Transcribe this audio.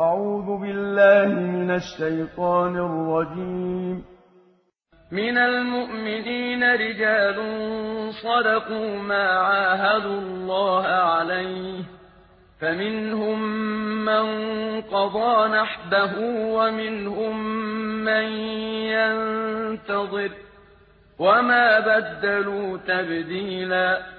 أعوذ بالله من الشيطان الرجيم. من المؤمنين رجال صدقوا ما عاهدوا الله عليه فمنهم من قضى نحبه ومنهم من ينتظر وما بدلوا تبديلاً.